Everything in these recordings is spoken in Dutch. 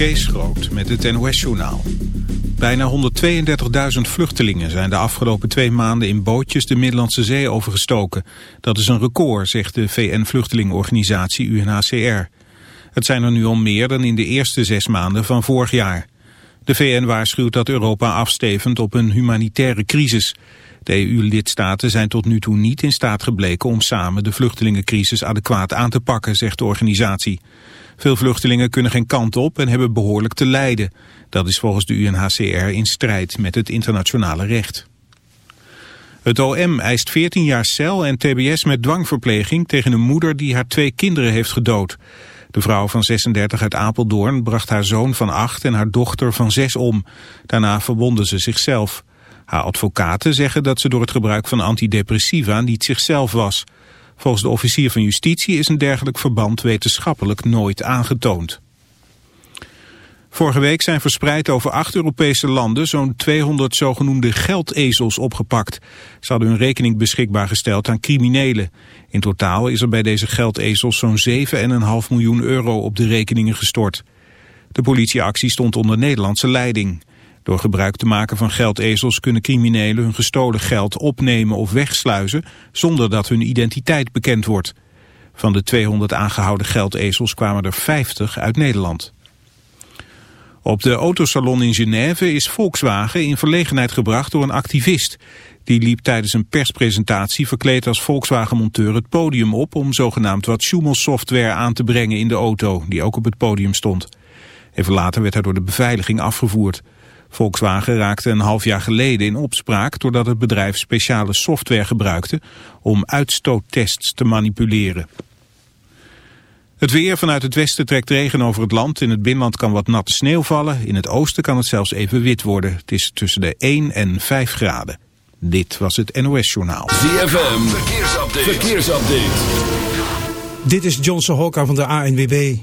Kees Groot met het NOS-journaal. Bijna 132.000 vluchtelingen zijn de afgelopen twee maanden in bootjes de Middellandse Zee overgestoken. Dat is een record, zegt de VN-vluchtelingenorganisatie UNHCR. Het zijn er nu al meer dan in de eerste zes maanden van vorig jaar. De VN waarschuwt dat Europa afstevend op een humanitaire crisis. De EU-lidstaten zijn tot nu toe niet in staat gebleken om samen de vluchtelingencrisis adequaat aan te pakken, zegt de organisatie. Veel vluchtelingen kunnen geen kant op en hebben behoorlijk te lijden. Dat is volgens de UNHCR in strijd met het internationale recht. Het OM eist 14 jaar cel en tbs met dwangverpleging tegen een moeder die haar twee kinderen heeft gedood. De vrouw van 36 uit Apeldoorn bracht haar zoon van 8 en haar dochter van 6 om. Daarna verwonden ze zichzelf. Haar advocaten zeggen dat ze door het gebruik van antidepressiva niet zichzelf was. Volgens de officier van justitie is een dergelijk verband wetenschappelijk nooit aangetoond. Vorige week zijn verspreid over acht Europese landen zo'n 200 zogenoemde geldezels opgepakt. Ze hadden hun rekening beschikbaar gesteld aan criminelen. In totaal is er bij deze geldezels zo'n 7,5 miljoen euro op de rekeningen gestort. De politieactie stond onder Nederlandse leiding. Door gebruik te maken van geldezels kunnen criminelen hun gestolen geld opnemen of wegsluizen zonder dat hun identiteit bekend wordt. Van de 200 aangehouden geldezels kwamen er 50 uit Nederland. Op de autosalon in Genève is Volkswagen in verlegenheid gebracht door een activist. Die liep tijdens een perspresentatie verkleed als Volkswagen-monteur het podium op... om zogenaamd wat Schumel-software aan te brengen in de auto, die ook op het podium stond. Even later werd hij door de beveiliging afgevoerd. Volkswagen raakte een half jaar geleden in opspraak doordat het bedrijf speciale software gebruikte om uitstoottests te manipuleren. Het weer vanuit het westen trekt regen over het land. In het binnenland kan wat natte sneeuw vallen. In het oosten kan het zelfs even wit worden. Het is tussen de 1 en 5 graden. Dit was het NOS Journaal. ZFM, verkeersupdate. verkeersupdate. Dit is Johnson Hokka van de ANWB.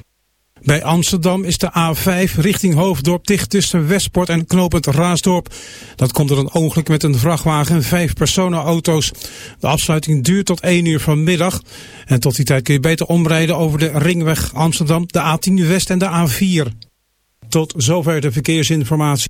Bij Amsterdam is de A5 richting Hoofddorp dicht tussen Westport en knooppunt Raasdorp. Dat komt door een ongeluk met een vrachtwagen en vijf personenauto's. De afsluiting duurt tot 1 uur vanmiddag. En tot die tijd kun je beter omrijden over de ringweg Amsterdam, de A10 West en de A4. Tot zover de verkeersinformatie.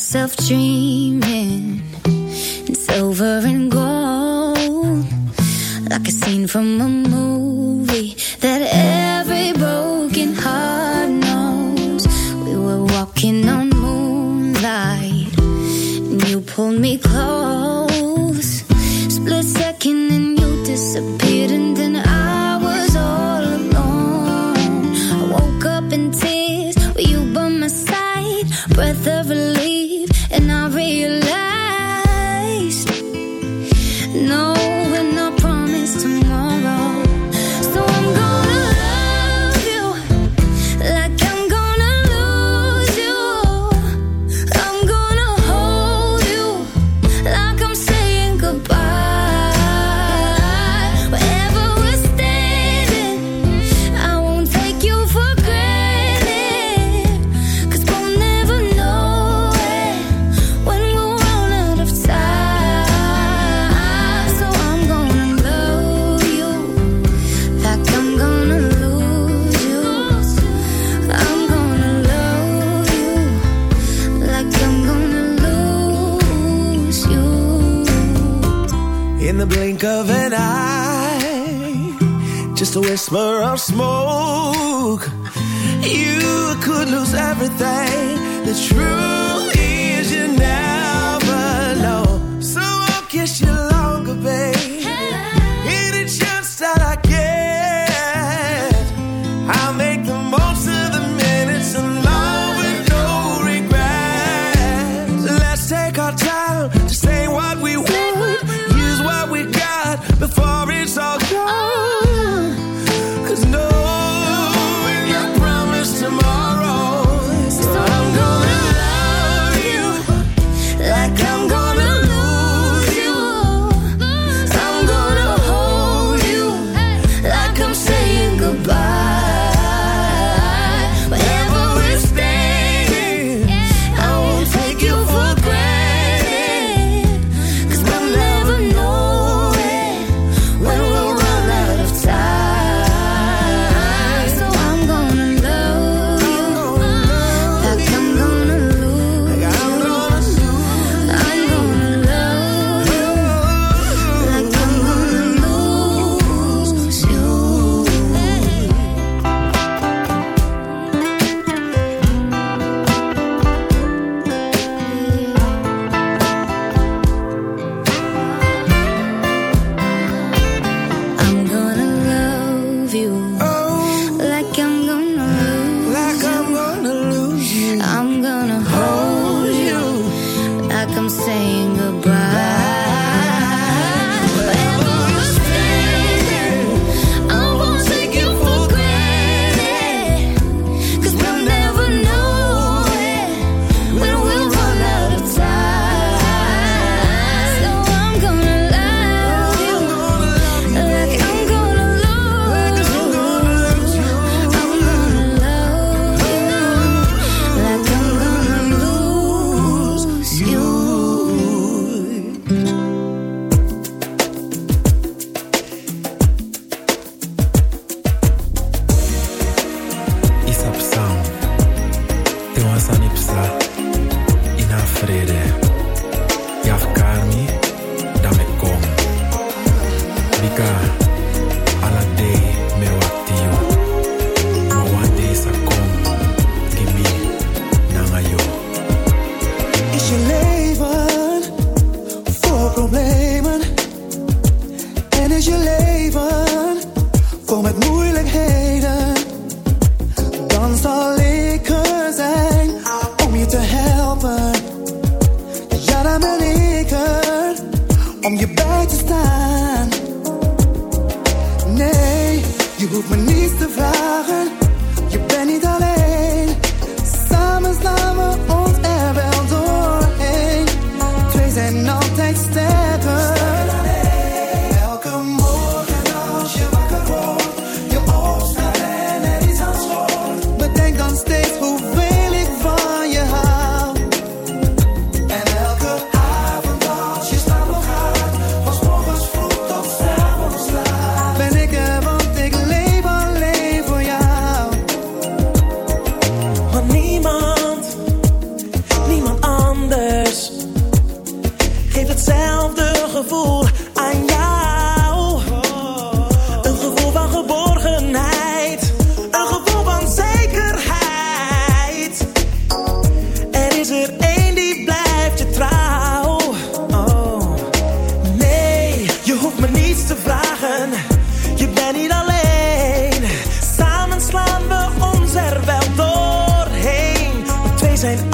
myself dreaming. It's silver and gold, like a scene from a movie the truth.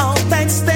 all thanks.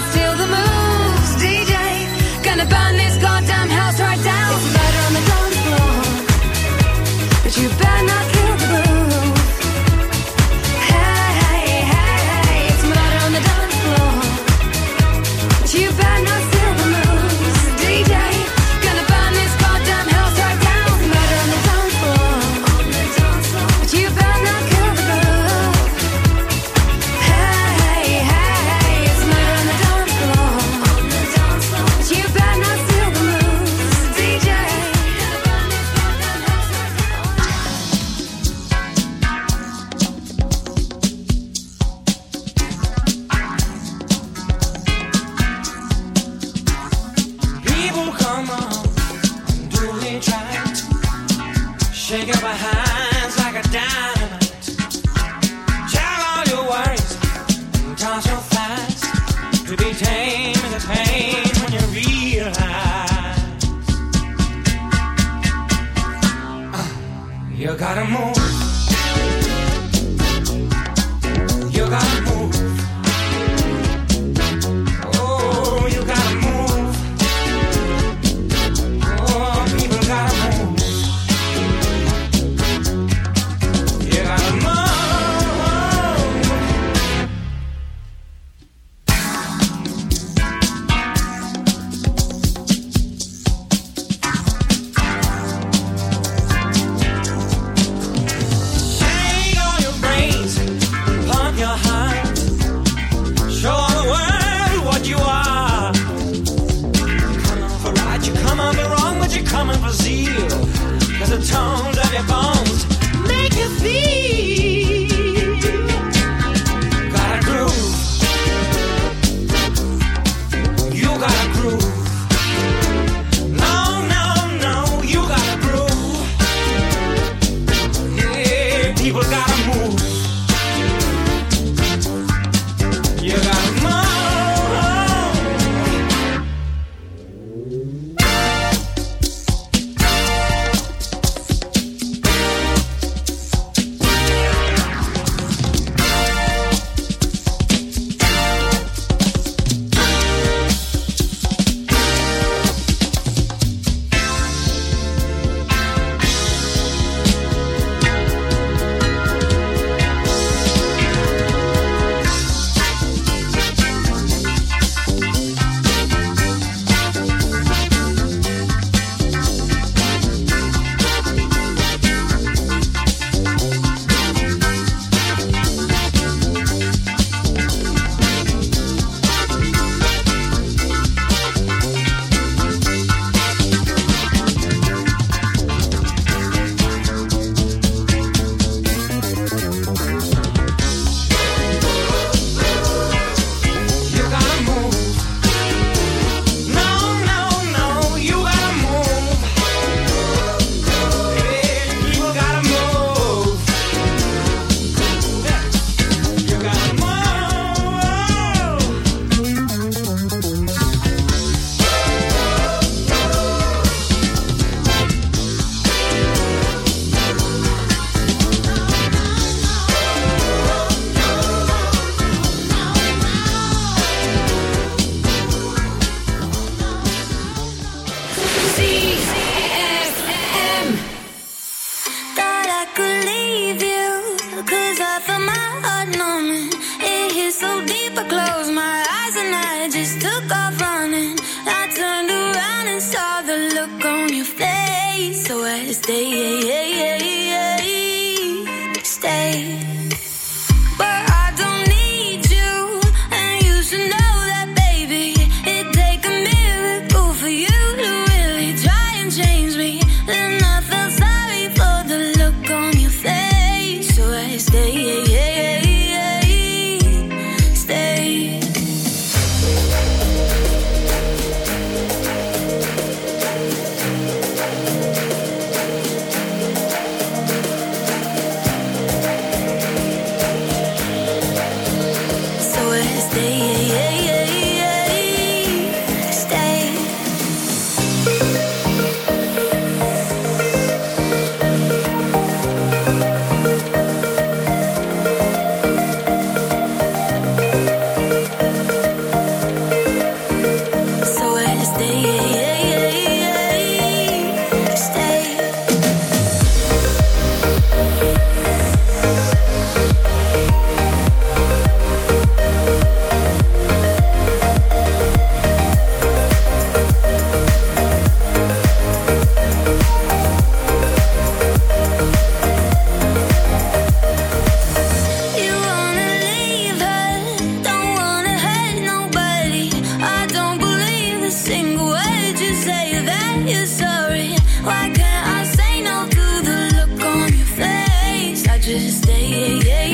steal the moves, DJ. Gonna burn just stay, yeah, yeah.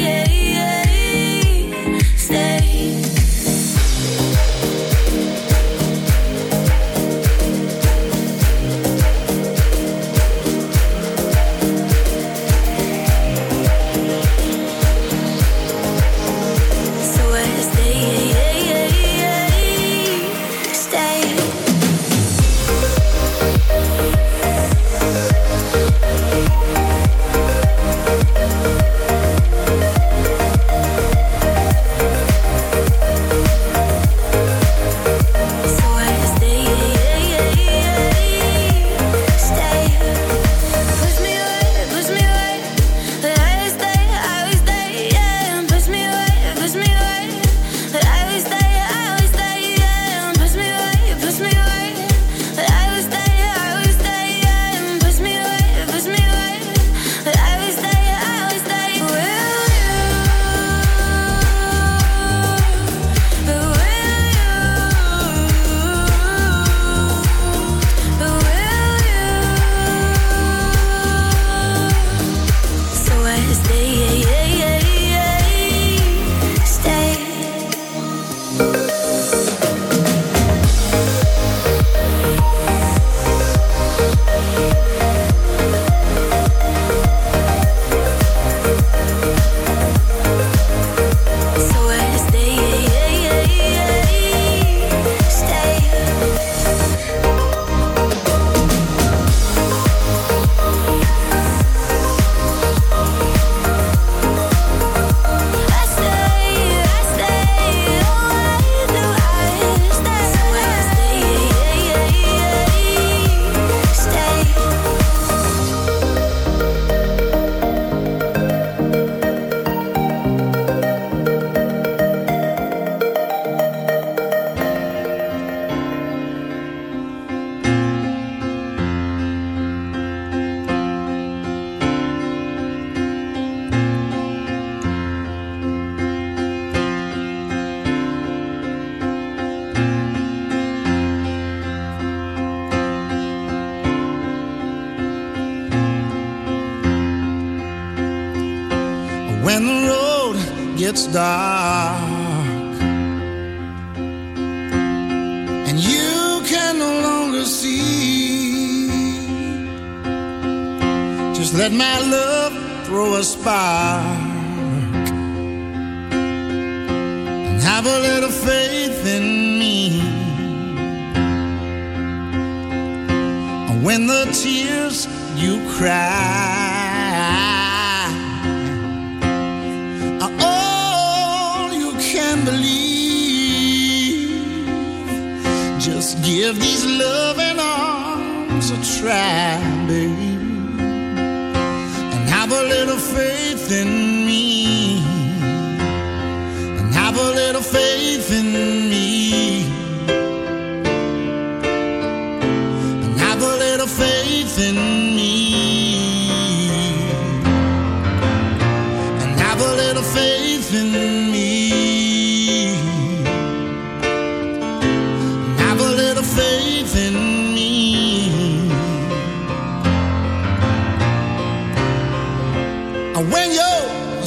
And when you're a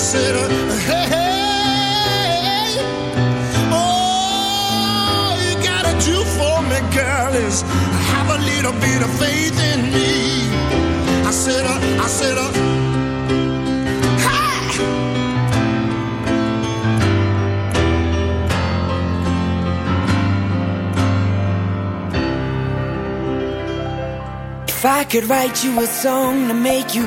Said, uh, hey, hey, all you gotta do for me, girl, is have a little bit of faith in me. I said, uh, I said, uh. If I could write you a song to make you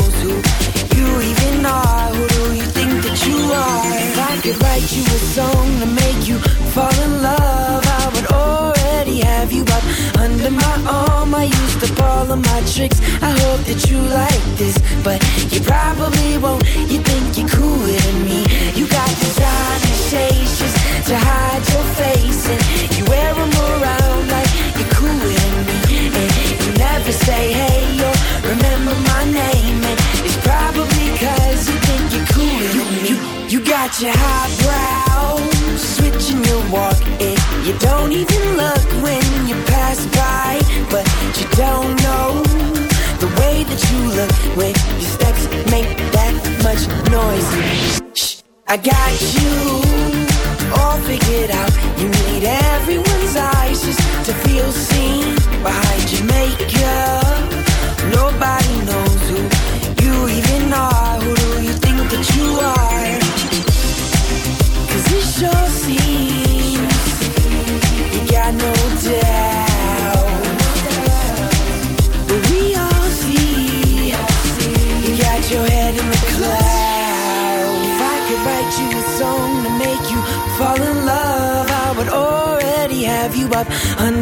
under my arm. I used up all my tricks. I hope that you like this, but you probably won't. You think you're cooler than I got you.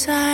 cause I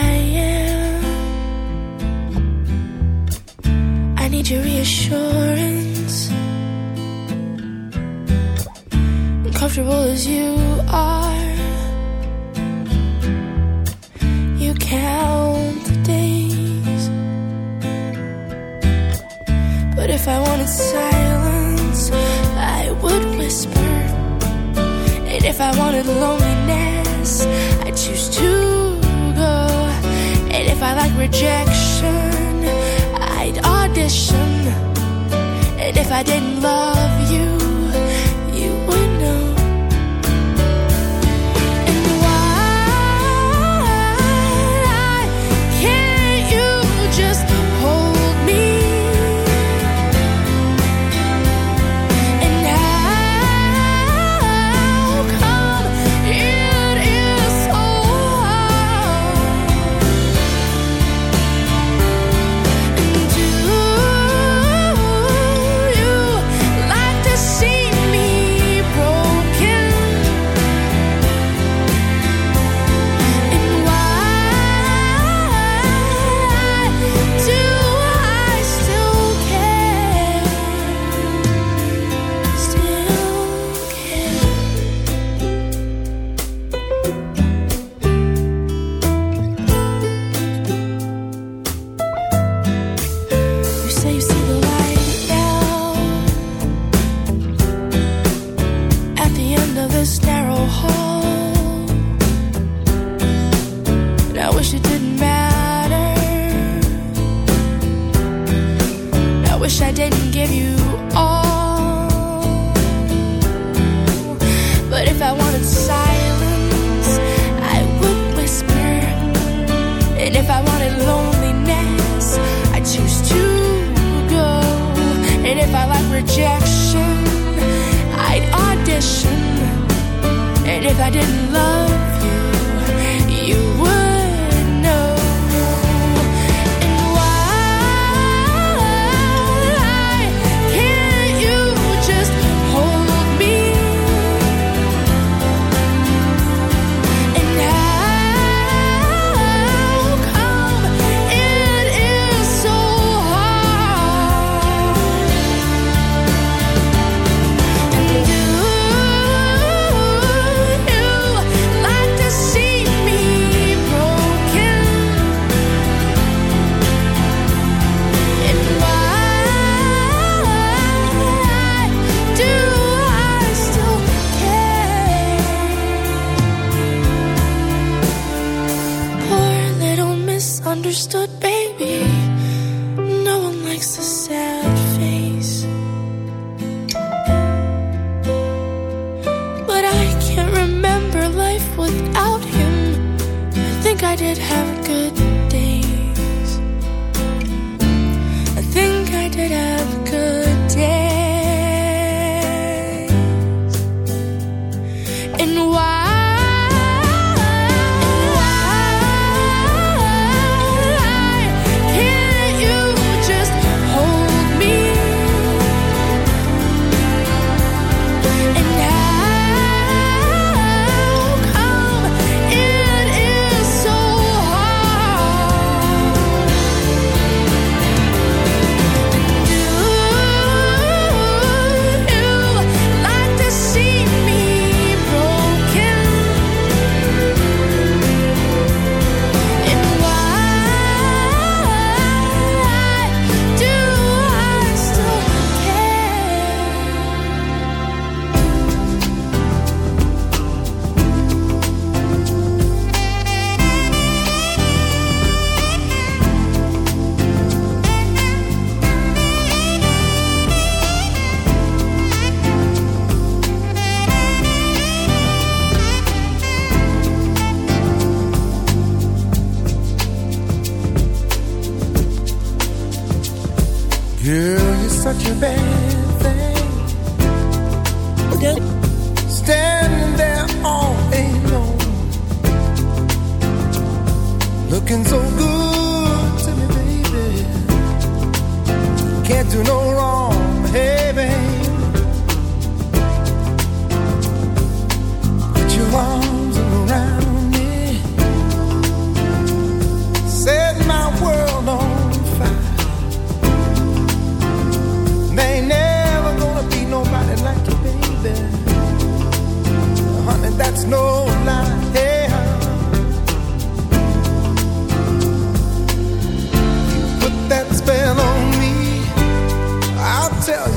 tell you.